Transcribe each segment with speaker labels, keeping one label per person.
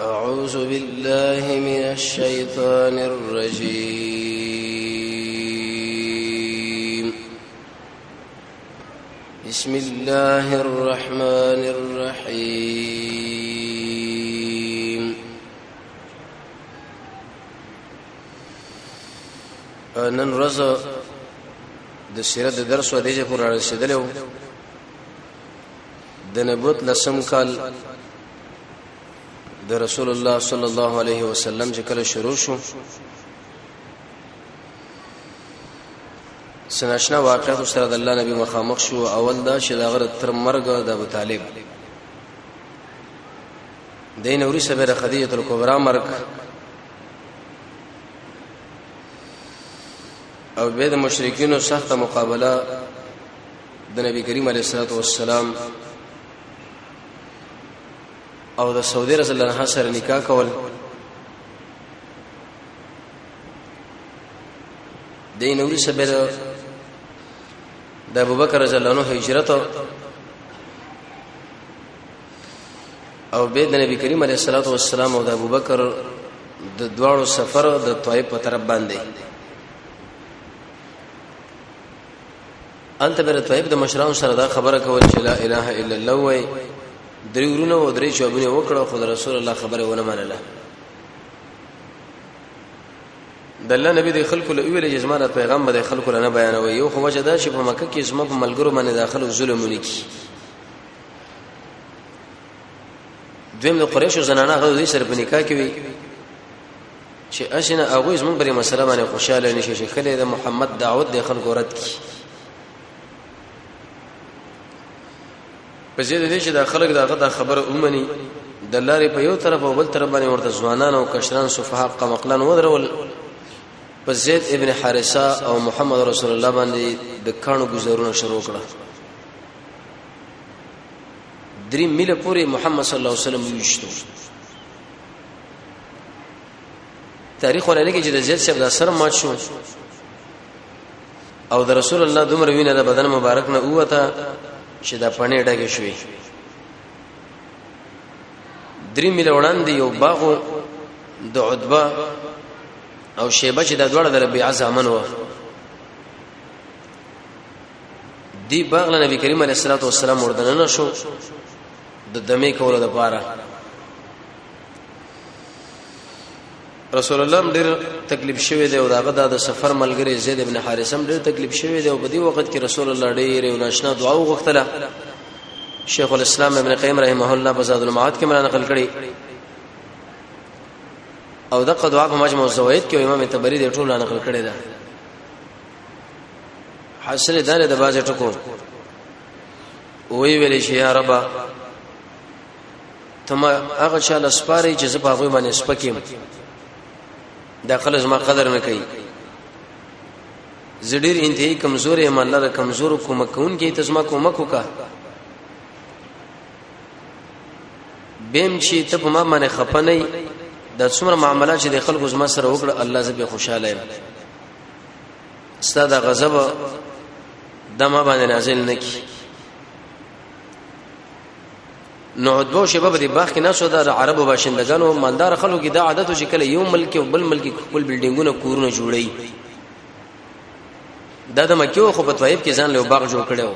Speaker 1: أعوذ بالله من الشيطان الرجيم بسم الله الرحمن الرحيم نن ورځ د سیرت درس و دیجه پورې رسیدلو د نبوت لسم کال د رسول الله صلی الله علیه وسلم چې کله شروع شو سناشنا واقعات سره د الله نبی مخامخ شو اول دا چې دا غره تر مرګ د ابو طالب دین اوري سبه خدیجه الکبرى مرګ او به د مشرکینو سخت مقابله د نبی کریم علیه الصلاه والسلام او د سعودي رسول الله سره نکاح کول د نوري سبب د ابوبکر رضی الله عنه هجرت او به د نبی کریم علیه الصلاه والسلام او د ابوبکر د دواړو سفر د طائف په طرف باندې انت بر طيب د مشران سره دا خبره کول چې لا اله الا الله وای درې ورونه او درې چوبونه وکړه خو رسول الله خبره ونه منله د الله نبی د خلکو له ویل چې زمانه پیغام به خلکو نه بیانوي یو خو وجه دا چې په مکه کې زما په ملګرو باندې داخلو ظلمونه کی دویم د قریشو زنانه غو دې سره په نکاح کې وي چې اسنه هغه زمون بری مسله باندې خوشاله نشي چې کله د محمد دعوت د خلکو رد کی په زیاده دي چې د خلک دغه د خبره اومني د لارې په یو طرف او بل طرف باندې ورته ځوانان او کشران صفحه قمقلن ودرول په زید ابن حارثه او محمد رسول الله باندې د کانو گزارونه شروع کړه درې میله پورې محمد صلی الله علیه وسلم ویشتو تاریخ ولې کې چې د زید صاحب د سر مات شو او د رسول الله دومره وینه د بدن مبارک نه اوته چې دا پنه ډګه شوې درې مل وړاندې یو باغ د عتبه او شیبه چې د دوړه د ربي عزمن و دی باغ له نبی کریم علیه الصلاه والسلام وردننه شو د دمه کولو لپاره رسول الله ډېر تکلیف شوی دی او داغه د سفر ملګری زید ابن حارثه ډېر تکلیف شوی دی او په دې وخت کې رسول الله ډېر یو ناشنا دعا وغوښتله شیخ الاسلام ابن قیم رحمه الله په زاد المعاد کې مرانه نقل کړي او دغه دعا په مجموع زوید کې امام تبری دې ټول نقل کړي ده حاصل دار د باز ټکو وی ویل شي یا رب تم هغه چا لسپاري چې زه په هغه باندې سپکیم دا خلک ما قدر نه کوي زړیر انتهایی کمزور ایمان لره کمزور کوم کون کې تزما کومک وکا بیم چې ته په ما باندې خپنې د څومره معاملات چې د خلکو زما سره وکړه الله زبې خوشاله یم ستاد غضب د ما باندې نازل نکي نو دوه شباب د باغ کې ناسو د عربو باشندګانو مالدار خلکو کې دا عادت چې کله یو ملک او بل ملک خپل بلډینګونه کورونه جوړي دا د مکیو خو په طیب کې ځان له باغ جوړ کړو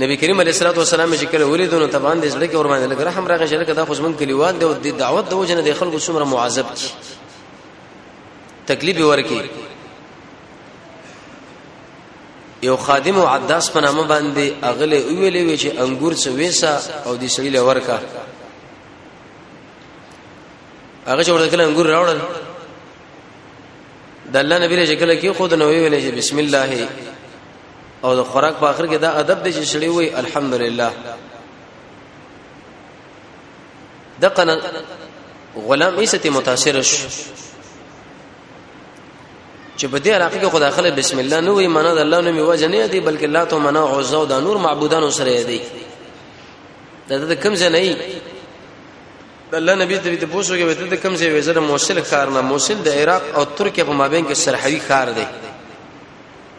Speaker 1: نبی کریم علیه الصلاه والسلام چې کله ولیدونو طبعا د زړه کې ور باندې لګ رحم راغی چې لکه دا خو زمون کلیوان دی او د دعوت د وجنه د خلکو څومره معذب کی تکلیف ورکی یو خادم او عداس په نامه باندې اغله ویلې وی چې انګور څه ویسا او د سړي لور کا هغه چې ورته کله انګور راوړل د الله نبی له شکل کې خود نو ویلې چې بسم الله او د خوراک په اخر کې دا ادب دی چې سړي وی الحمدلله دقنا غلام ایسته متاثر شو چې په دې علاقه کې خدای خلک بسم الله نو وي معنا د الله نوم یو جنې دی بلکې الله تو معنا او زو د نور معبودانو سره دی دا د کم ځای نه د الله نبی ته ته پوښتنه کوي ته کم ځای وزره موصل کار نه موصل د عراق او ترکیه په مابین کې سرحوي کار دی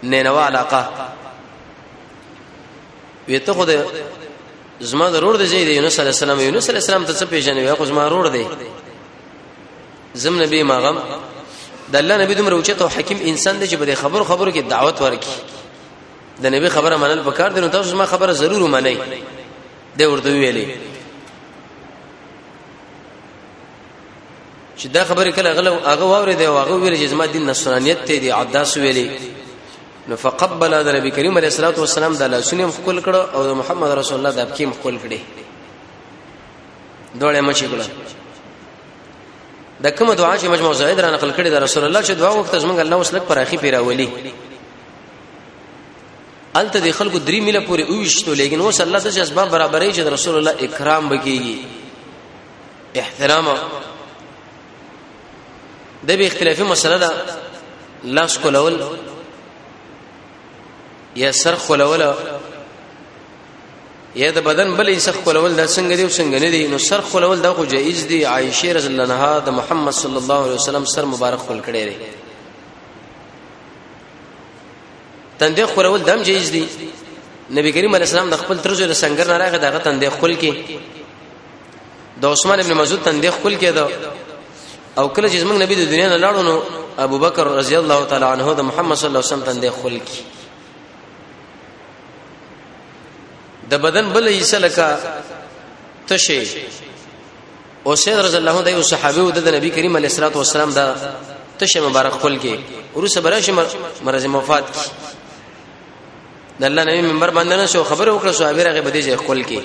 Speaker 1: نینوا علاقه وی ته خو د زما ضرور دی چې یونس علی السلام یونس علی السلام ته څه پیژنې وی خو زما ضرور دی زم نبی ماغم د الله نبی دومره اوچت او حکیم انسان دی چې بده خبر خبرو کې دعوت ورکي د نبی خبره منل پکار دی نو تاسو ما خبره ضرور ومنئ دی ورته ویلي چې دا خبره کله غلو هغه واورې دی هغه ویل چې زما دین نصرانیت ته دی عداس ویلي نو فقبل هذا نبی کریم علیه الصلاه والسلام د لاسونیم خپل کړه او محمد رسول الله د ابکیم خپل کړي دوړې مچې کړه د کوم دعا چې مجموع زائد را نقل کړي د رسول الله چې دعا وخت زمونږ الله وسلک پر اخی پیراولي الته د خلکو درې میله پورې اوښتو لیکن اوس الله د اسباب برابرې چې رسول الله اکرام وکيږي احترام د به اختلافي مسله ده لاس کولول یا سر خلوله یا د بدن بل یې سخ کولول د څنګه دی څنګه نه دی نو سر کولول دا خو جایز دی عائشه رضی الله عنها د محمد صلی الله علیه وسلم سر مبارک خپل کړی دی تندې خورول دم جایز دی نبی کریم علیه السلام د خپل ترزو د سنگر نه راغی دغه تندې خپل کې د عثمان ابن مسعود تندې خپل کې دا او کله چې موږ نبی د دنیا نه لاړو نو ابوبکر رضی الله تعالی عنہ د محمد صلی الله علیه وسلم تندې خپل کې د بدن بل حصہ لکه تشه او سید رضی الله د یو صحابي او د نبی کریم علیه الصلاه والسلام دا تشه مبارک خپل کې ورسره برشه مرز مفات کی د الله نبی منبر باندې نه شو خبر وکړه صحابه راغه بده ځای خپل کې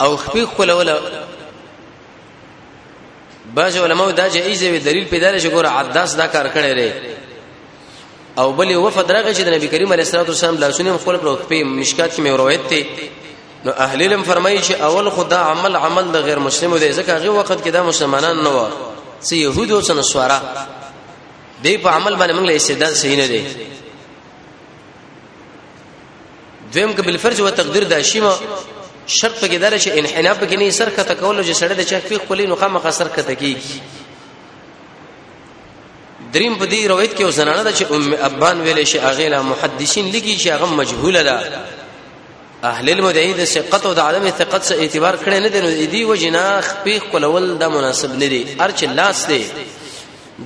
Speaker 1: او خپل خپل ولا بعض علماء دا جایز وی دلیل پیدا لري چې ګوره عداس دا کار کړی لري او بلې وفد راغی چې د نبی کریم علیه الصلاه والسلام لاسونه خپل پر په مشکات کې مې روایت ته نو اهل علم فرمایي چې اول خدا عمل عمل د غیر مسلمو دی ځکه هغه وخت کې دا مسلمانان نه و چې يهود او نصارا دی په عمل باندې موږ له استدلال صحیح نه دی دویم که بالفرض و تقدیر د شیما شرط پکې دار چې انحناء پکې نه سر کته کول چې سړی د چا فقه خپلې نو خامخا سر کته کیږي دریم په دې روایت کې وسنانه ده چې ام ابان ویلې شي اغه لا محدثین لګي چې هغه مجهوله ده اهل المدعی د ثقت او د عدم ثقت سره اعتبار کړي نه دي نو دې وجنا خپل کولول د مناسب نه دي ارچ لاس دی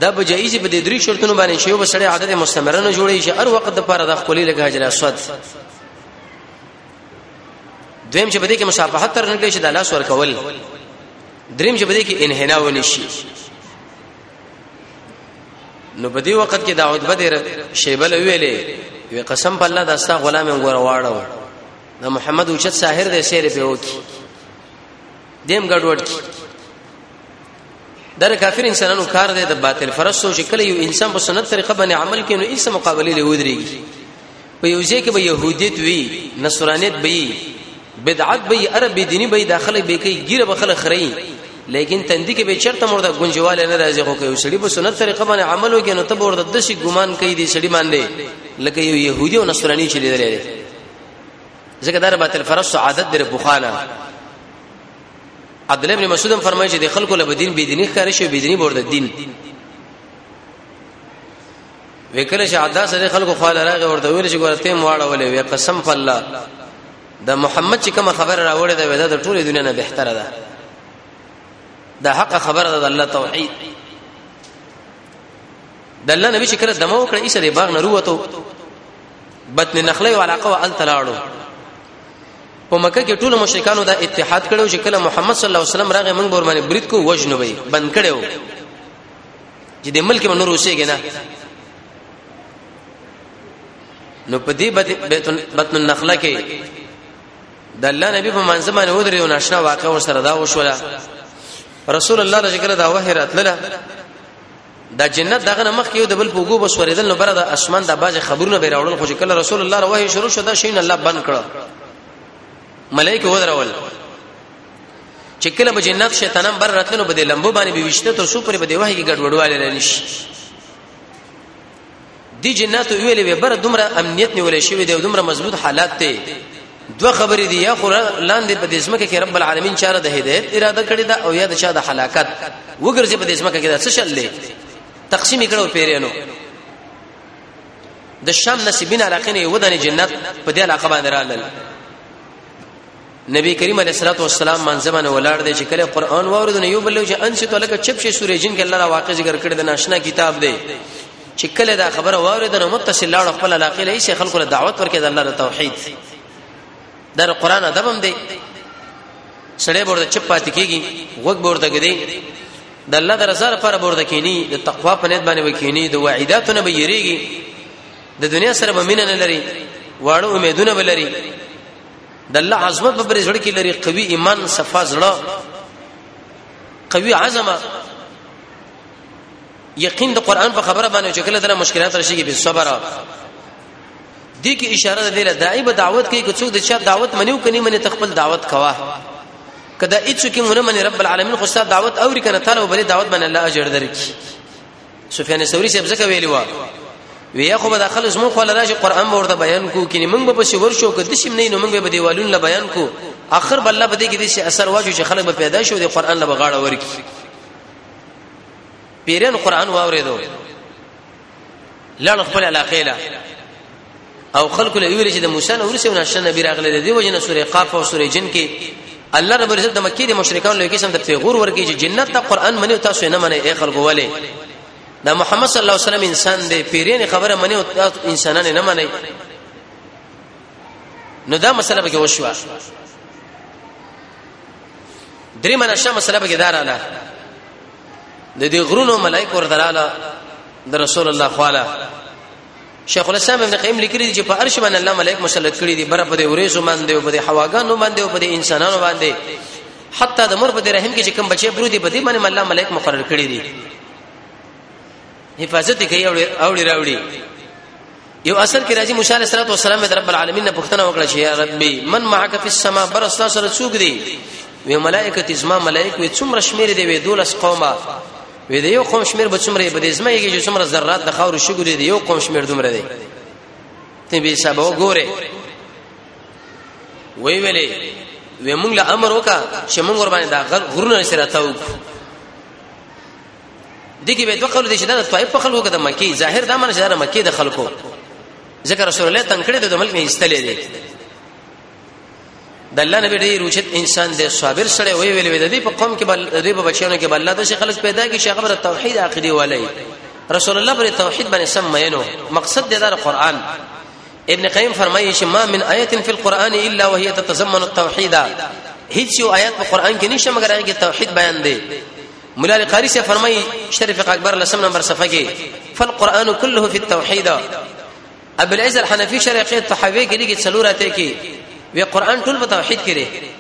Speaker 1: دا به جایز په دې درې شرطونو باندې چې یو بسړی عادت مستمره نه جوړي چې هر وخت د پاره د خپلې لګه حجر اسود دویم چې بده کې مصافحت تر نه کې چې د لاس ور کول دریم چې بده کې انحنا ونی شي نو په دې وخت کې دا عتبه دې شیبل ویلې وی قسم په الله دا ستا غلام غوړ واړو دا محمد اوچت ساحر دې سیر په وکی دیم ګډوډ کی دا کافر انسانانو کار دی د باطل فرس سوچ کله یو انسان په سنت طریقه باندې عمل کوي نو ایسه مقابله له ودرېږي په یو ځای کې به يهودیت وي نصرانیت وي بدعت وي عرب دیني وي داخله به کوي ګیره به خلک خري لیکن تندې کې به چرته مرده گنجواله نه راځي خو کوي سړي په سنت طریقه باندې عمل وکړي نو ته ورته د شي ګمان کوي دي سړي باندې لکه یو يهودي او نصراني چې لري ځکه دا باطل فرس عادت در بوخانه عبد الله ابن مسعود فرمایي چې د خلکو له بدین بيدینی ښکار شي بيدینی بورد دین وکړه چې عدا سره خلکو خاله راغی ورته ویل چې ګورته مواړه ولې وی قسم په الله د محمد چې کوم خبر راوړې ده ودا د ټوله دنیا نه بهتره ده دا حق خبره ده الله توحید د الله نبی چې کړه دمو کړه ایسه د باغ نه وروته بطن نخله او علاقه وال تلاړو په مکه کې ټول مشرکانو دا اتحاد کړو چې کله محمد صلی الله علیه وسلم راغی موږ ورمنه برید کو وجنو به بند کړو چې د ملک منور اوسېږي نه نو په دې بطن النخله کې د الله نبی په منځ باندې ودرې او ناشنا واقع ور سره دا وشوله رسول الله صلی الله علیه وسلم دا وحی راتله دا جنت دغه نه مخ کې د بل پوګو بس ورېدل نو بره د اسمان د باز خبرونه به راوړل خو چې کله رسول الله رواه شروع شو دا شین الله بند کړ ملائکه ودرول چې کله به جنت شیطانم بر راتلنو به د لمبو باندې به وشته تر څو پر به د وحی کې ګډوډواله نه نشي دی جناتو ویلې به بر دومره امنیت نیولې شوی دی دومره مضبوط حالات ته دوه خبرې دي یا خو لاندې په دې ځمکه کې رب العالمین چاره د هدایت اراده کړې ده او یا د چا د هلاکت وګرځي په دې ځمکه کې دا څه شل دی تقسیم کړو پیرانو د شام نصیبین علاقه نه ودانې جنت په دې علاقه باندې راغلل نبی کریم علیه الصلاه والسلام منځ باندې ولاړ دی چې کله قران واورید نو یو بل چې انس ته لکه چپ شي سورې جن کې الله را واقع ذکر کړی د ناشنا کتاب دی چې کله دا خبره واورید نو متصل لاړ خپل علاقه له شي خلکو له دعوت ورکړي د الله د توحید در قران ادب هم دی سړی ورته چپ پاتې کیږي وګ ورته کېږي د الله د رضا لپاره ورته کینی د تقوا په نیت باندې وکینی د وعیداتو نه بیریږي د دنیا سره به مینه نه لري واړو امیدونه به لري د الله عظمت په بری زړه کې لري قوي ایمان صفا زړه قوي عزم یقین د قران په خبره باندې چې کله دغه مشکلات راشي به صبر دي کې اشاره ده له دای په دعوت کې کوڅو د چا دعوت منیو کني منی تخپل دعوت کوا کدا اڅو کې مونږ منی رب العالمین خو ستاسو دعوت اوري کنه تعالی وبلی دعوت باندې الله اجر درکړي سفیان ثوری صاحب ځکه ویلی و وی خو به داخله زمو خو لراش قران ورته بیان کو کینه موږ به پسې ورشو که دشم نه نو موږ به دیوالون له بیان کو اخر بل الله بده کې دې اثر واجو چې خلک به پیدا شو د قران له بغاړه ورکی پیرن قران واورېدو لړ خپل علاقه له او خلق له ویل چې د موسی نو ورسې نشه نبی راغله دی وجنه سورې قاف او سورې جن کې الله رب العزت د مکی د مشرکان له قسم د پیغور ورکی چې جنت ته قران منی تاسو نه منی اے خلکو ولی دا محمد صلی الله علیه وسلم انسان دی پیرین خبره منی او انسانانه نه منی نو دا مسله به وشوه درې منشه مسله به داراله د دې غرونو ملائکه وردراله د رسول الله خواله شیخ الاسلام ابن قیم لیکلی دی چې په عرش باندې الله ملائک مسلط کړي دي بر په دې ورېزو باندې او په دې هواګانو باندې او په دې انسانانو باندې حتی د مر په دې رحم کې چې کوم بچي برو دي په دې باندې الله ملائک مقرر کړي دي حفاظت کوي او اوړي راوړي یو اصل کې راځي موسی علیه الصلاه والسلام د رب العالمین نه پوښتنه وکړه چې یا ربي من معك في السماء بر استا سره څوک دي وی ملائکه تزما ملائک وی څومره شمیر دی وی دولس قومه وې د یو قوم شمیر به څومره به د زمایږي چې څومره ذرات د خاور شګوري د یو قوم شمیر دومره دی ته به حساب وګوره وی ویلې وې موږ له امر وکا چې موږ ور باندې دا غرونه سره تاو دګي به دوه قول دي چې دا طائف په خلکو کې د مکی ظاهر دا منځ د مکی د خلکو ذکر رسول الله تنکړه د ملک نه استلې دي د الله نبی ډیر اوچت انسان دی صابر سره وی ویل وی د دې په قوم کې بل دې په بچیانو کې بل الله د شي خلک پیدا کی شیخ بر توحید عقیده ولای رسول الله پر توحید باندې سم مینو مقصد دې دار قران ابن قیم فرمایي چې ما من آیه فی القرآن الا وهي تتضمن التوحید هیڅ یو آیات په قران کې نشته مګر هغه توحید بیان دی مولا القاری سے فرمایي شریف اکبر لسم نمبر صفحه کې فالقرآن كله فی التوحید ابو العز الحنفي شرح کې تحوی کې لګي څلور اته کې وی قران ټول په توحید کې لري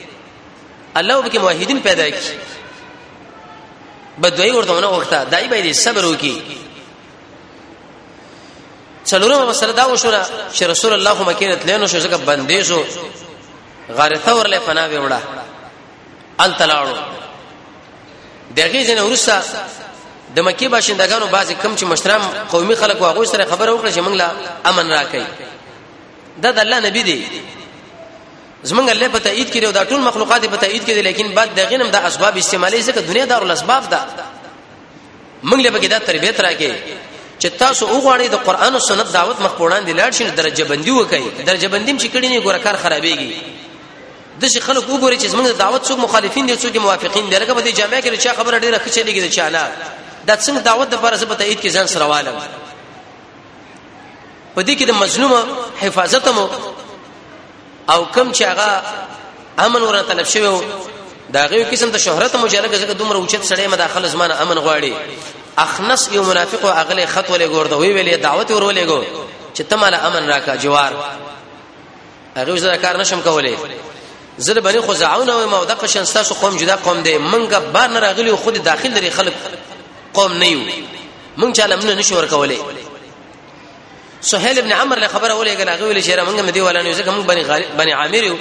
Speaker 1: الله به کې موحدین پیدا کی بدوی ورته نه وخته دای به دې صبر وکي څلورمه مسله دا وشوله چې رسول الله مکه ته تلنو شو ځکه بندیزو غارثه ورله پناه وړه ال تلاړو دغه ځنه ورسا د مکی باشندگانو بعضی کم چې مشرام قومي خلک واغوي سره خبره وکړه چې موږ لا امن راکړي دا د الله نبی دی زمونږ الله په تایید کړي او دا ټول مخلوقات په تایید کړي لیکن بعد دغه نم د اسباب استعمالي ځکه دنیا دار الاسباب ده موږ له بګی دا تربیت راکې چې تاسو وګورئ د قران او سنت دعوت مخ پوړان دي لاړ شي درجه بندي وکړي درجه بندیم چې کړي نه ګورکار خرابېږي د شي خلک وګوري چې زمونږ دعوت څوک مخالفین دي څوک موافقین دي لکه په دې جامع کې چې خبره ډیره ښه چلیږي د چانه د څنګه دعوت د فرض په تایید کې ځان سره والم په دې کې د مظلوم حفاظت مو او کم چې هغه امن ورته طلب شوی دا غو قسم ته شهرت مو جلګه زګه دومره اوچت سړی مداخله زمانه امن غواړي اخنس یو منافق او اغله خط ولې ګورده وی ویلې دعوت ور ولې ګو چې تماله امن راکا جوار هغه زه کار نشم کولای زه د بني خزاعونه او ما د قشن تاسو قوم جدا قوم دی منګه بار نه راغلی خو د داخل لري خلک قوم نه یو مونږ چاله مونږ نشو ور کولای سهيل ابن عمرو له خبره ولې غلا غوي لشي مونږ مدي ولا نه ځکه مونږ بني غالب بني عامر یو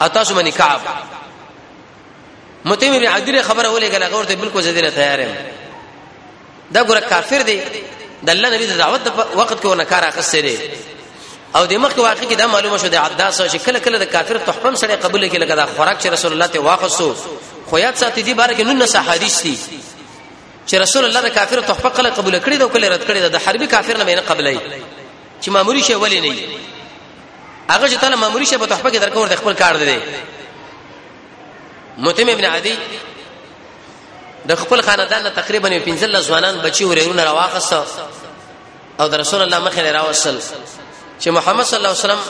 Speaker 1: اتاسو بني کعب متیم ابن عدی خبره ولې غلا غور ته بالکل زديره تیار یم دا ګره کافر دی د الله نبی د دعوت په وخت کې ونه کار اخستې دی او د مخکې واقع کې دا معلومه شو د عداس چې کله کله د کافر تحفم سره قبول کې لکه دا خوراک چې رسول الله ته واخصو خو یاد ساتي دي بار کې نن نه حدیث دي چې رسول الله د کافر تحفه کله قبول کړي دا کله رد کړي دا حربي کافر نه نه قبلای چې ماموري شي ولې نه هغه چې تعالی ماموري شي په تحفه کې درکور د خپل کار دی متیم ابن عدی د خپل خاندان تقریبا 15 ځوانان بچي ورونه راوخصه او د رسول الله مخې راوصل چې محمد صلی الله علیه وسلم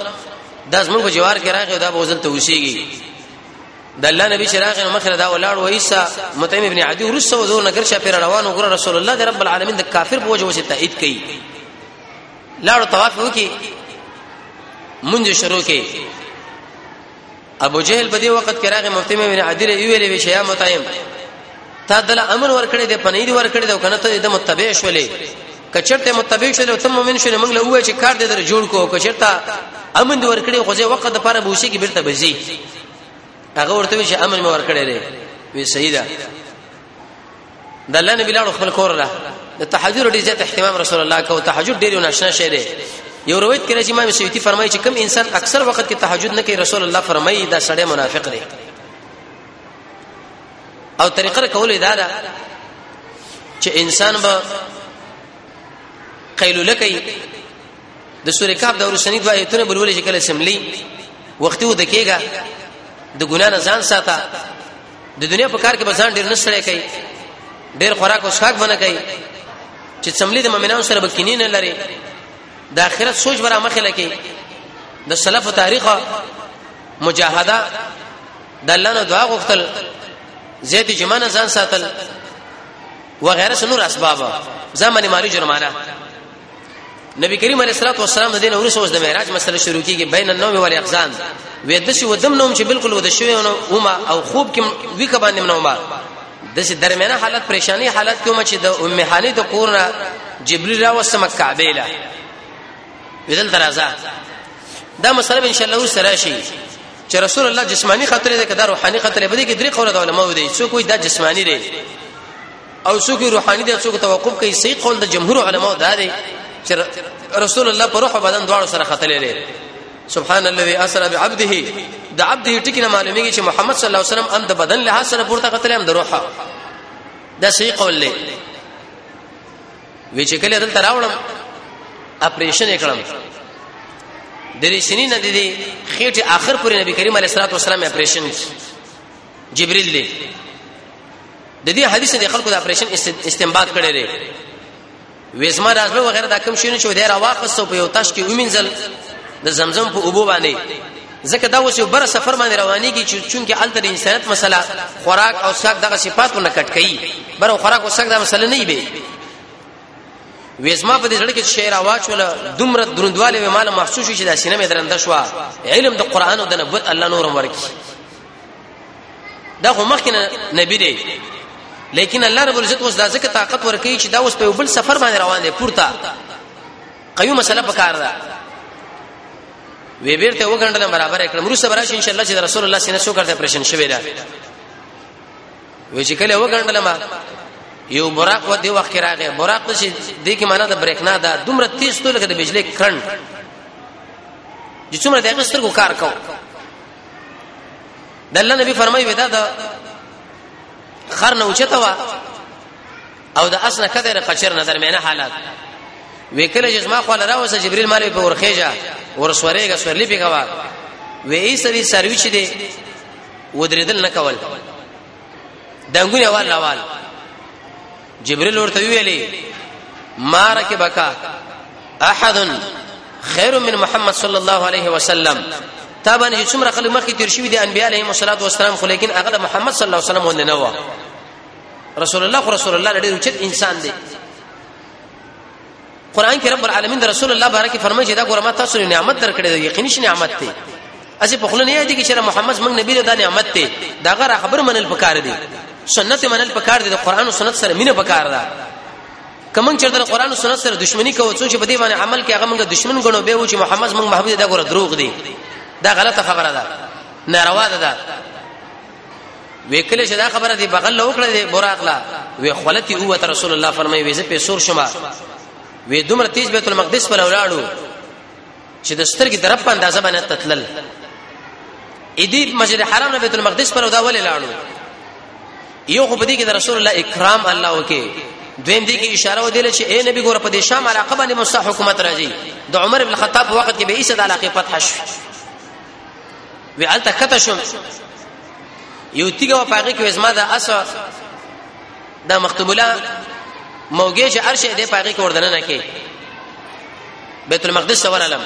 Speaker 1: د زموږ جوار کې راغی دا بوزل ته وسیږي د الله نبی چې راغی مخې دا ولاړ و عیسی متیم ابن عدی ورسره وزور نګر شه پر روان وګره رسول الله د رب العالمین د کافر بوج وسه تایید کړي لاړو طواف وکي منځ شروع کړي ابو جهل په دې وخت کې راغی مفتي مې بن عدل ویلې وی شیا متایم تا دل امر ورکړې د پنیر ورکړې د کنه ته د متبع شولې کچرته متبع شولې ته مؤمن شولې موږ له وای چې کار دې در جوړ کو کچرته امن دې ورکړې خو ځې وخت د پاره بوشي کې بیرته بزي هغه ورته چې امر مې ورکړې وی سیدا د الله نبی لاړو خپل کور له د تهجد ډیر زیات اهتمام رسول الله کو تهجد ډیر ناشنا شی دی یو روایت کې راځي امام سیوطي فرمایي چې کم انسان اکثر وخت کې تهجد نه کوي رسول الله فرمایي دا سړی منافق دی او طریقه کول دا ده چې انسان به قیلوله کوي د سورې کاف د ورسنی دوه ایتونه بلول چې کله سملی وختي ودکېګا د ګنا نه ځان ساته د دنیا په کار کې بزان ډیر نشړې کوي ډیر خوراک او شاک باندې کوي چې څملې د مؤمنانو سره بکینی نه لري د آخرت سوچ برا مخه لکې د سلف تاریخ مجاهده د الله نه دعا غوښتل زید جمانه ځان ساتل وغیرہ سنور اسباب زمانی مالی جرمانه نبی کریم علیه الصلاه والسلام د دین اورس اوس د معراج مسله شروع کیږي بین النوم والاقزام وې د شو دم نوم چې بالکل ود شوی نو اوما او خوب کې وی ک باندې نو ما د شي درمیانه حالت پریشانی حالت کې ما چې د ام حانی د کور نه جبرئیل را وسم کعبه له ودل ترازا دا مسله ان شاء الله سره شي چې رسول الله جسمانی خطر دی که دا روحاني خطر دی بده کې درې قوله د علماو دی څوک وي دا جسمانی دی او څوک روحاني دي څوک توقف کوي صحیح قول د جمهور علما دا دی چې رسول الله پر روح او بدن دواړو سره ختلې دي سبحان الذي اسرا بعبده د عبده ټکی نه معلومیږي چې محمد صلی الله علیه وسلم هم د بدن له سره پورته قتل هم د روح دا صحیح قول دی وی چې کله دلته راوړم اپریشن وکړم د ریشنی نه دي خېټه اخر پورې نبی کریم علیه الصلاه والسلام اپریشن جبريل دی د دې حدیث د خلکو د اپریشن استنباط کړي لري وېزما رازلو وغیرہ دا کم شي نه چې ودې را واخصو په یو تاش کې ومنځل د زمزم په اوبو باندې ځکه دا اوس یو بر سفر باندې رواني کی چې چونکه الته د انسانیت مسله خوراک او ساک دغه صفاتونه کټ کړي بر خوراک او ساک دا مسله نه وي وېزما په دې ځړ کې شعر اواچ ولا دومره دروندواله مال محسوس شي چې دا سینه مې درنده شو علم د قران او د نبوت الله نور ورکی دا خو مخکنه نبی دی لیکن الله رب العزت اوس دا ځکه طاقت ورکړي چې دا اوس په بل سفر باندې روان دي پورته قیو مسله پکار ده وی بیرته وګڼل برابر کړم روسه براش ان شاء الله چې رسول الله سینه شو کرته پرشن شوی دا وی چې کله وګڼل ما یو براق و دی وخت کې راغی براق چې دې کې معنا د بریکنا ده دومره تیز تو لکه د بجلی کرنټ چې څومره د اغستر کو کار کوي د الله نبی فرمایي ودا دا خر نه اوچته وا او د اسنه کده قچر نه درمیانه حالات وکله چې ما خو لرا وسه جبريل مال په ورخېجا ورسورېګه سورلی پیګوا وې سری سروي چې دي ودریدل نه کول دنګونه والا وال جبريل ورته ویلي مارک بکا احد خير من محمد صلى الله عليه وسلم طبعا چې څومره خلک مخکې تیر شوی دي انبیاء علیهم الصلاه والسلام خو لیکن هغه د محمد صلی الله علیه وسلم ونه نه و رسول الله رسول الله لري چې انسان دی قران کې رب العالمین د رسول الله بارک فرمایي چې دا ګوره ما تاسو نعمت درکړې دی یقیني شي نعمت دی اسی په خلنه یادی کې چې محمد موږ نبی له دا نعمت دی دا غره خبر منل پکار دی سنت منل پکار دی د قران او سنت سره مینه پکار ده کمن چې د قران او سنت سره دښمنی کوو څو چې په دې باندې عمل کې هغه موږ دښمن ګڼو به و چې محمد موږ محبوب دی دا ګوره دروغ دی دا غلطه خبره ده ناروا ده وکله چې دا خبره دی بغل وکړه دی براغلا وی خلتی او ته رسول الله فرمایي وی زه په سور شمه وی دومره تیز بیت المقدس پر ولاړو چې د سترګې درپ په اندازه باندې تتلل اې دې مسجد حرام نه بیت المقدس پر ودا ولې لاړو یو خو بدی کې د رسول الله اکرام الله وکي دویم دی کې اشاره ودیله چې اے نبی ګور په دې شام علاقه باندې مستا حکومت راځي د عمر ابن الخطاب وخت کې به ایسه د علاقه فتح شو وی الته کته شوم یو تیګه و پاګه کې زما د اس د مختبوله موګه چې ارشه دې پاګه کې وردن نه کې بیت المقدس ور علم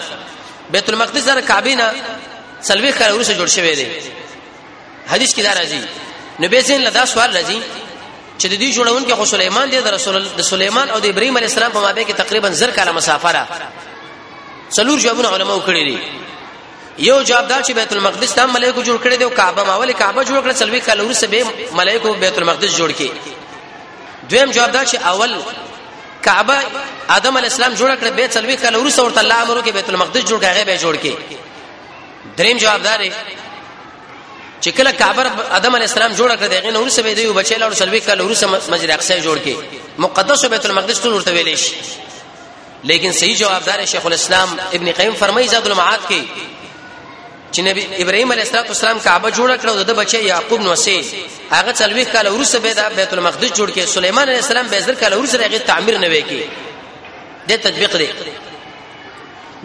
Speaker 1: بیت المقدس در کعبه نه سلوي خره ورسره جوړ شوی دی حدیث کې دا راځي نبی زین لدا سوال راځي چې د دې جوړون کې خو سليمان دی د رسول د سليمان او د ابراهيم عليه السلام په مابه کې تقریبا زر کاله مسافه را څلور جوابونه علماو کړی دي یو جواب دا چې بیت المقدس ته ملائکه جوړ کړي دي او کعبه ما ولې کعبه جوړ کړه سلوي کال ورسره به ملائکه بیت المقدس جوړ کړي دویم جواب دا چې اول کعبه آدم علی السلام جوړ کړ به سلوي کال ورسره ورته الله امر کې بیت المقدس جوړ کړي به جوړ کړي دریم جواب دا دی چې کله کعبه آدم علی السلام جوړ کړ دغه نور سبه دی بچی لاړ سلوي کال ورسره مسجد اقصی جوړ کړي مقدس بیت المقدس ټول ورته ویلې شي لیکن صحیح جواب دار شیخ الاسلام ابن قیم فرمایي زاد المعاد کې چې نبی ابراهيم عليه السلام کعبه جوړ کړه او د بچي يعقوب نو سي هغه څلوي کال ورسره به د بیت المقدس جوړ کړي سليمان عليه السلام به زر کال ورسره هغه تعمیر نه وکړي د تطبیق دی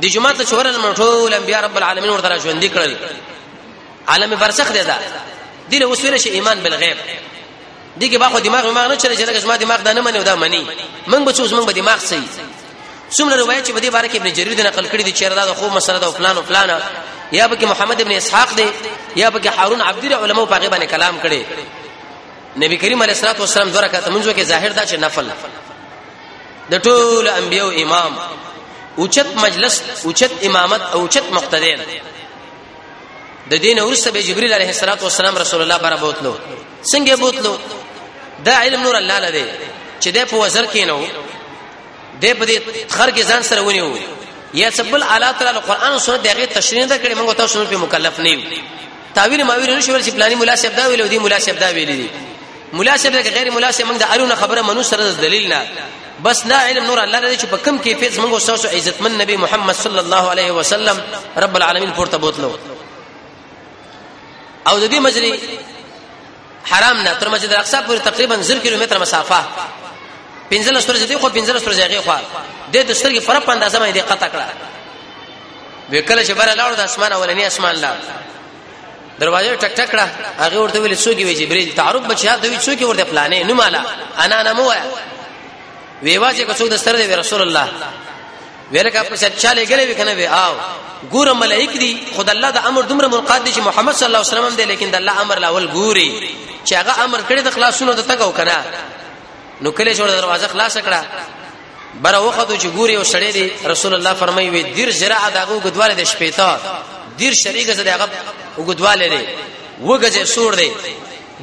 Speaker 1: د جمعه ته چورن مټول انبيا رب العالمین ورته ژوند کړل عالم برزخ دی دا دله وسوله شي ایمان بالغیب دغه باخو دماغ ما نه چره چې لکه ما دماغ دا نه منو دا منی من به څوس من به دماغ سي څومره روایت چې په دې باره کې ابن جرير د نقل کړی دی چې دا د خو مسله دا پلان او پلان یا به کې محمد ابن اسحاق دی یا به کې هارون عبد الله علماء په غیبه کلام کړي نبی کریم علیه الصلاه والسلام دوه رکعات منځو کې ظاهر دا چې نفل د ټول انبیو امام اوچت مجلس اوچت امامت اوچت مقتدین د دین اورسه به جبرئیل علیه الصلاه والسلام رسول الله برابر بوتلو څنګه بوتلو دا علم نور الله لده چې د په وزر کې نه وو د په دې خر کې ځان سره ونیو یا سبل اعلی تعالی قرآن او سنت دغه تشریح ده کړي موږ تاسو په مکلف نه یو تعویل ماویل نشو ورسې پلاني مولا صاحب دا ویل دی مولا صاحب دا ویل دی مولا صاحب دغه غیر مولا صاحب موږ د ارونه خبره منو سره دلیل نه بس دا علم نور الله لري چې په کم کیفیت موږ تاسو عزتمن نبی محمد صلی الله علیه وسلم رب العالمین پورته بوتلو او د دې مسجد حرام نه تر مسجد الاقصا پورې تقریبا 0 کیلومتر مسافه پنځل سترګې دی خو پنځل سترګې هغه خو د دې سترګې فرق پنده زمای دی قطع کړه وکړه چې بر لاړو د اسمان اولنی اسمان لا دروازه ټک ټک کړه هغه ورته ویل څوک وی چې بری تعارف بچیا دوی څوک ورته پلانې نو مالا انا نمو وی واځي کو څوک د ستر دی رسول الله ورکه په شت چاله غلې وکنه وی آو ګور ملائک دي خدای الله د امر دومره منقاد دي چې محمد صلی الله علیه وسلم دی لیکن د الله امر لاول ګوري چې هغه امر کړی د خلاصونو د تګو کنه نو کله چې دروازه خلاص کړه بر وخت چې ګوري او سړی دی رسول الله فرمایي وی دیر زرا دغه غدواله د شپېتا دیر شریګه زده هغه غدواله دی وګځه سور دی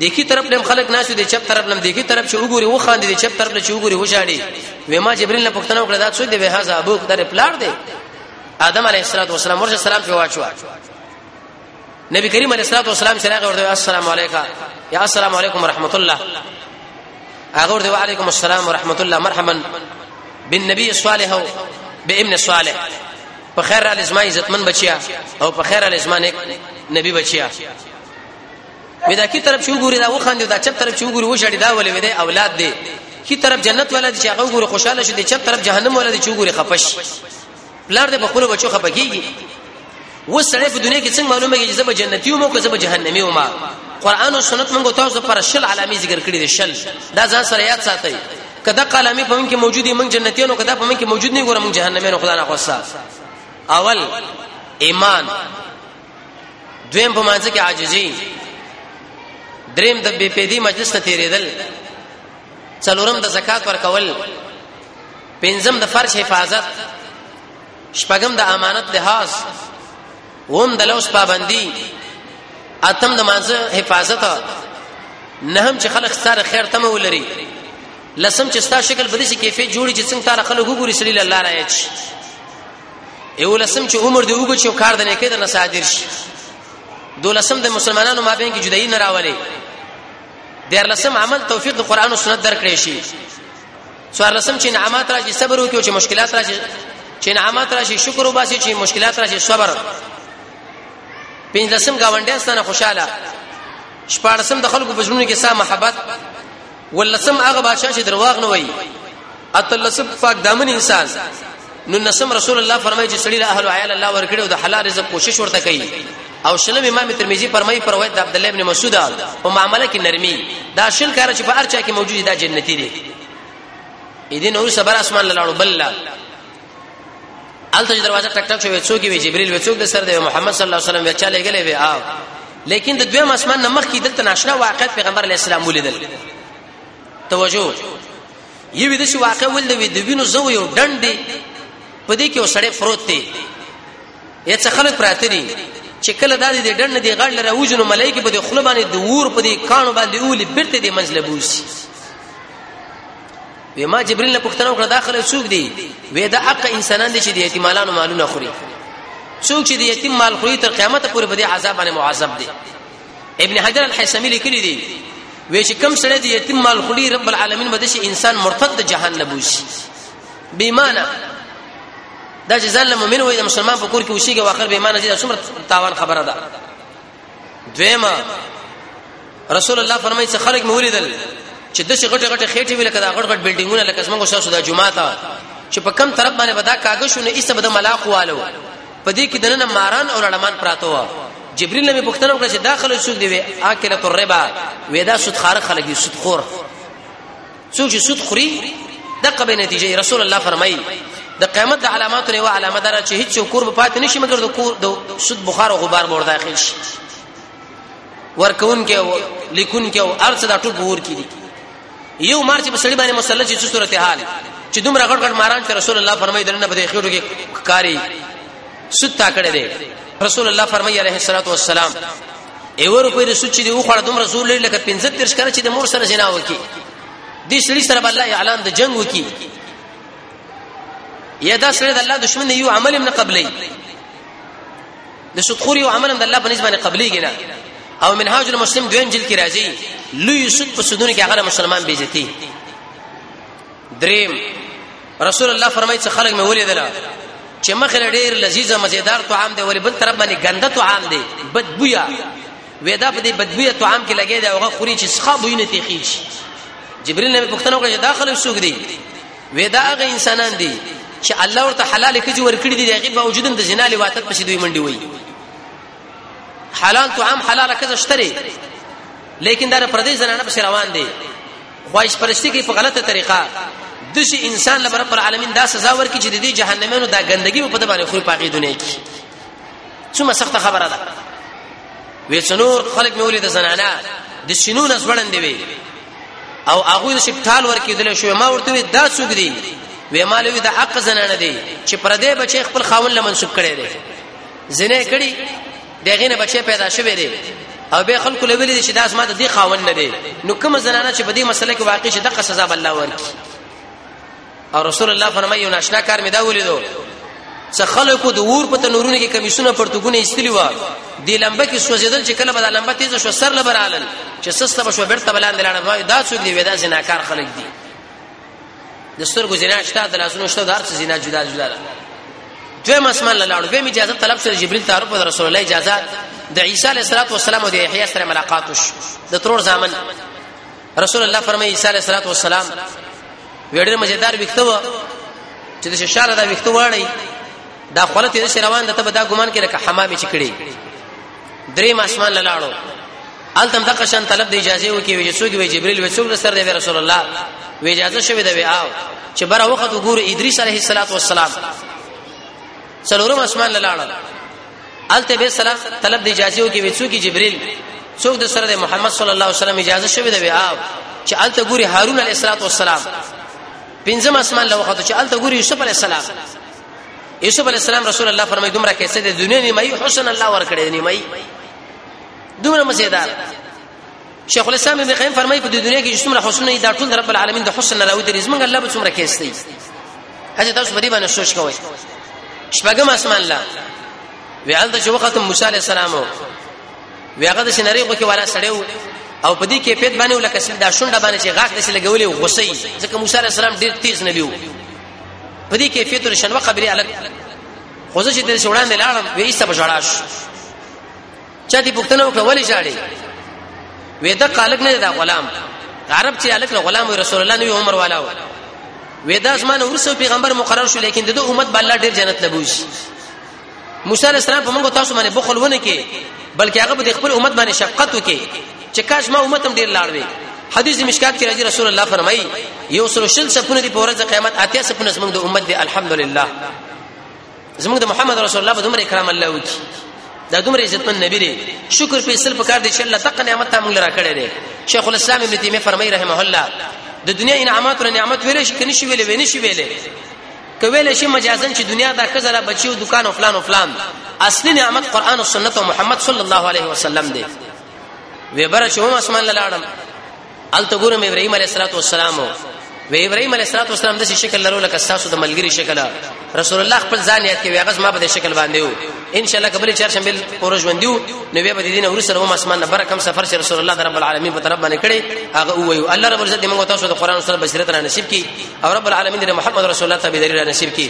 Speaker 1: دیکی طرف لم خلق ناشو دی چپ طرف لم دیکی طرف چې وګوري و خان دی چپ طرف له چې وګوري وشاړي و ما جبريل نه پښتنه وکړه دا څو دی به هاذا ابوک در پلار دی آدم علیه الصلاه والسلام ورته سلام په واچو نبی کریم علیه الصلاه والسلام سره ورته السلام علیکم یا السلام علیکم ورحمت الله هغه ورته وعلیکم السلام ورحمت الله مرحبا بالنبي الصالح او بابن الصالح په خیر الاسماء عزتمن بچیا او په خیر الاسماء نبی بچیا ودا کی طرف شو ګوري دا وخاند دا چپ طرف شو ګوري وشړي دا ولې ودا اولاد دی کی طرف جنت ولا دي چې هغه ګوري خوشاله شي دی چپ طرف جهنم ولا دي چې ګوري خپش پلار دې په خپل بچو خپګيږي و سړی په دنیا کې څنګه معلومه کیږي چې زب جنتی او موږ زب جهنمی او ما قران او سنت موږ تاسو پر شل علامه ذکر کړی دي شل دا ځان سره یاد ساتئ کدا قلمي په من کې موجودي من جنتیانو کدا په من کې موجود نه ګورم جهنمینو خدای نه خوستا اول ایمان دویم په مانځ کې عاجزي دریم د بی پیدي مجلس ته تیرېدل څلورم د زکات ورکول پنځم د فرش حفاظت شپږم د امانت لحاظ وم د لوس پابندي اتم د مانزه حفاظت نهم چې خلک ستاره خیر تمه ولري لسم چې ستا شکل بدی شي کیفیت جوړي چې څنګه تعالی خلک وګوري صلی الله علیه وسلم یو لسم چې عمر دی وګ چې کار د نیکه د نصادر شي دولسم د مسلمانانو مابین کې جدایي نه راولي دیر لسم عمل توفیق د قران او سنت درکړي شي څوار لسم چې نعمت راشي صبر وکړي چې مشکلات راشي چې نعمت راشي شکر وباسي چې مشکلات راشي صبر پنځلسم گاونډیان ستانه خوشاله شپږلسم د خلکو په ژوند کې سا محبت ولسم هغه بادشاہ چې درواغ نه وایي اتلسم پاک دامن انسان نو نسم رسول الله فرمایي چې سړي له اهل عیال الله ورکړي او د حلال رزق کوشش ورته کوي او شلم امام ترمذی فرمایي پر روایت عبد الله ابن مسعود او معاملې کې نرمي دا شل کار چې په هر چا کې موجود دا جنتی دي اذن اور صبر اسمان لاړو بل الته دروازه ټک ټک شوې څوک وی جبريل وی څوک د سر دی محمد صلی الله علیه وسلم وی چاله غلې وی آو لیکن د دویم اسمان نمخ کې دلته ناشنا واقعیت پیغمبر علی السلام ولیدل توجه یو د شي واقع ول دی د وینو زو یو ډنډ دی په دې کې وسړې فروت دی یا څه خلک پراته دي چې کله د دې ډنډ دی غړ لره وجنو ملایکی په دې خله باندې د ور په دې کانو باندې اولي برته دې منځله بوسي وې ما جبريل له پښتنو کړه داخله څوک دی وې دا حق انسانان دي چې د یتیمانو مالونه خوري څوک چې د یتیم مال خوري تر قیامت پورې په دې عذاب باندې معذب دي ابن حجر الحیثمی لیکلی دی وی چې کم سره دی یتیم مال خلی رب العالمین بده شي انسان مرتد جهان لبوشي بیمانه دا چې ځان له مؤمن وي د مسلمان په کور کې وشيږي واخر به ایمان دي څومره تاوان خبره ده دویما رسول الله فرمایي چې خلک مې ولیدل چې د شغټه غټه خېټې ویل کړه غټ غټ بلډینګونه لکه څنګه شاسو د جمعه ته چې په کم طرف باندې بدا کاغه شونه ایسته بده ملاق والو په دې کې دنه ماران او لړمان پراته و جبريل نبی پښتنه وکړه چې داخله څوک دی وی اکلت الربا ودا سود خار خلک دي سود خور څوک چې سود خوري د قبه نتیجه رسول الله فرمایي د قیامت د علاماتو نه و علامه دار چې هیڅ کور به پات نشي مګر د کور د سود بخار او غبار مور داخل شي ورکون کې لیکون کې او ارڅ د ټول بور کې دي یو مار چې په سړی باندې مسلط شي څه صورتحال چې دومره غړ غړ ماران چې رسول الله فرمایي دنه په دې خېټو کې کاری ستا کړی دی رسول الله فرمایي عليه الصلاه والسلام ایو روپې رسول چې دی و خړ دومره زور لري لکه 15 ترش کړ چې د مور سره جنا وکي دې سړي سره بل اعلان د جنگ وکي یا دا سړي د الله دشمن یو عمل من قبلې د سودخوري او عمل د الله په نسبت قبليږي نه او منهاج المسلم دویم جلد کې راځي لوی سود په سودونه کې هغه مسلمان بیزتی دریم رسول الله فرمایي چې خلک مې ولیدل چې مخې ډېر لذیذ مزیدار طعام دی ولې بل طرف باندې ګنده طعام دی بدبویا ودا په دې بدبویا طعام کې لګی دی هغه خوري چې ښه بوی نه تخیږي جبريل نبی پښتنو کې داخله سوق دی وې دا هغه انسانان دي چې الله ورته حلال کړي ورکړي دي هغه باوجود د زنا لواطت پسې دوی منډي وي حلال تو عام حلال کزه شتري لیکن دا پردې زنانه پسې روان دي خواهش پرستی کې په غلطه طریقه د شي انسان لپاره رب العالمین دا سزا ورکړي چې د دې جهنمونو دا ګندګي په دې باندې خو پاګې دنیا کې څومره سخته خبره ده وې څنور خلک مې ولې د زنانه د شینو نس وړاندې وي او هغه د شپټال ورکیدل شو ما ورته دا څوک دی وې مالوي د حق زنانه دی چې پر دې بچي خپل خاون له منسوب کړي دی زنه کړي دغه نه بچي پیدا شوی دی او به خلکو له ویلي چې دا اسما د دې خاون نه دی نو کوم زنانه چې په دې مسله کې واقع شي دغه سزا بل الله ورکړي او رسول الله فرمایي یو ناشنا کار مې دا ولیدو څه خلکو د ور په تنورونو کې کمیسونه پرتګونه ایستلی و د لمبه کې سوځیدل چې کله به د لمبه تیز شو سر لبرالل چې سسته بشو بیرته بلاندې لاړ وای دا څوک دی ودا زناکار خلک دي د سترګو زنا شته د لاسونو شته د هر څه زنا جدا جدا ده دویم اسمان لاړو به اجازه طلب سره جبريل تعارف د رسول الله اجازه د عيسى عليه السلام او د يحيى سره ملاقات وش د ترور ځامن رسول الله فرمایي عیسی علیه السلام ویډر مزیدار وکتو چې د شاله دا وکتو واړی دا خپل تیر سره روان د ته دا ګمان کې لکه حمامي چکړي درې ماسمان لاړو التم دغه شان طلب د اجازه وکي وي چې څوک وي جبريل وي څوک سره دی رسول الله وی اجازه شوی دی وی آو چې بره وخت وګوره ادریس علیه السلام څلورم اسمان لاله الته به سلام طلب د اجازه وکي وڅو کې جبريل څوک د سره د محمد صلی الله علیه وسلم اجازه شوه دی او چې الته ګوري هارون علیه السلام پنځم اسمان له وخت چې الته ګوري یوسف علیه السلام یوسف علیه السلام رسول الله فرمایي دومره کیسه د دنیا نیمه حسن الله ور کړې نیمه دومره مزیدار شیخ الاسلام ابن قیم فرمایي په دنیا کې څومره حسن دی دا ټول رب العالمین د حسن نه راوځي زمونږ الله به څومره کېستي هڅه تاسو په دې باندې سوچ کوئ شپږم اسمان لا ویل د وخت موسی علی السلام ویغه د شنری غو کې والا سړیو او په دې کې پیت باندې ولکه سل دا شونډه باندې چې غاښ دې لګولې غصې ځکه موسی علی السلام ډیر تیز نه لیو په دې کې پیت له شنو قبري الګ خو زه چې د شوړان لاړم وې ایسته بشړاش چا دې پښتنه وکړه ولې ژاړي وې دا خالق نه دا غلام عرب چې الک نه غلام رسول الله نبی عمر والا و وې دا زمانه ورسو پیغمبر مقرر شو لیکن دغه امت بل ډیر جنت لبوش موسی علیہ السلام په موږ تاسو باندې بخل ونه کې بلکې هغه به خپل امت باندې شفقت وکي چې کاش ما امت هم ډیر لاړ وي حدیث مشکات کې راځي رسول الله فرمایي یو سره شل سپونه دی په ورځ قیامت اتیا سپونه زموږ د امت دی الحمدلله زموږ د محمد رسول الله په دومره کرام الله وکي دا دومره عزتمن نبی دی شکر په سل پکار دی چې الله تک نعمت موږ لرا کړی دی شیخ الاسلام ابن تیمیه فرمای رحمه الله د دنیا انعامات او نعمت ویلې شي کني شي ویلې ویني شي ویلې کویل شي مجازن چې دنیا دا کزلا بچیو دکان او فلان او فلان اصلي نعمت قران او سنت او محمد صلی الله علیه وسلم دی وی بر چې هم اسمان لاړم الته ګورم ابراهيم عليه الصلاه والسلام و ابراهيم عليه الصلاه والسلام د شکل لرو لکه تاسو د ملګری شکل رسول الله خپل ځان یاد کوي هغه ما په شکل باندې و ان شاء الله قبل چار شنبه پورې ژوندیو نو بیا به دین اور سره هم اسمان نه برکم سفر چې رسول الله رب العالمین په طرف باندې کړي هغه وایو الله رب عزت موږ تاسو د قران سره بصیرت را نصیب کړي او رب العالمین د محمد رسول الله ته به نصیب کړي